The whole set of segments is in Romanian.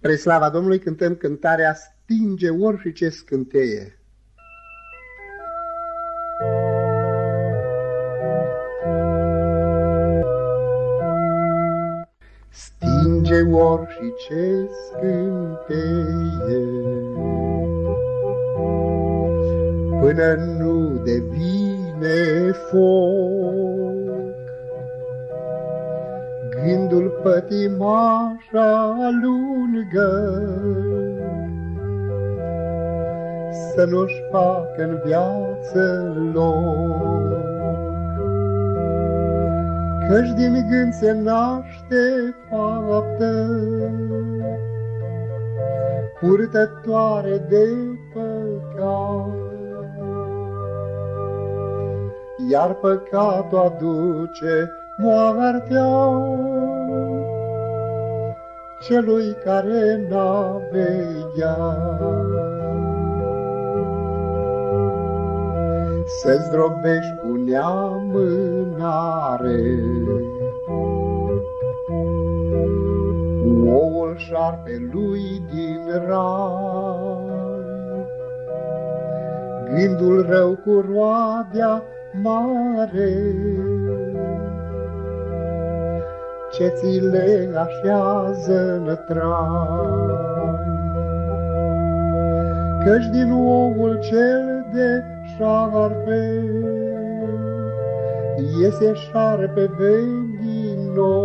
Pre slava Domnului cântăm cântarea Stinge orice scânteie. Stinge orice scânteie Până nu devine foc Gândul pătimașa lungă Să nu-și facă în viață loc. Căci din gând se naște faptă. Purtătoare de păcat. Iar păcatul aduce moartea celui care n-a Să zdrobești cu neamânare. Oul șarpelui din rai. Gândul rău cu roadea mare ce ți le așează în trai. Căci din omul cel de șarpe iese șarpe veninos,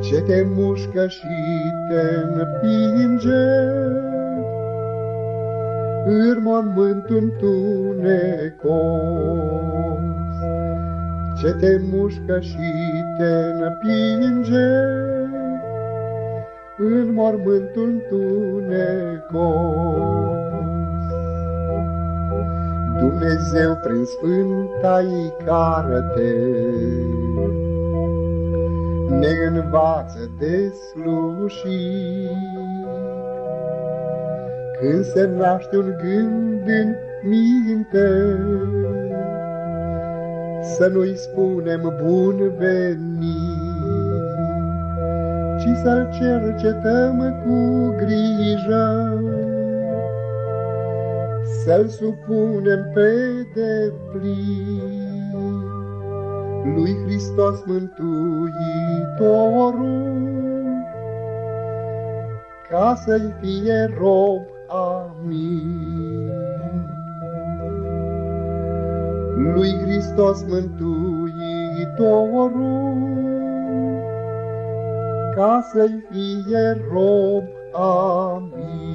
ce te mușcă și te împinge, în mormânt întunecos ce te mușcă și te împinge în mormântul tunecos. Dumnezeu prin sfânta-i carăte ne învață de slușit. Când se naște un gând în minte, să nu-i spunem bun venit, ci să-l cercetăm cu grijă, să-l supunem pe deplin lui Hristos Mântuitorul, ca să-i fie rob. Amin lui Hristos Mântuitorul, ca să-i fie rob. Amin.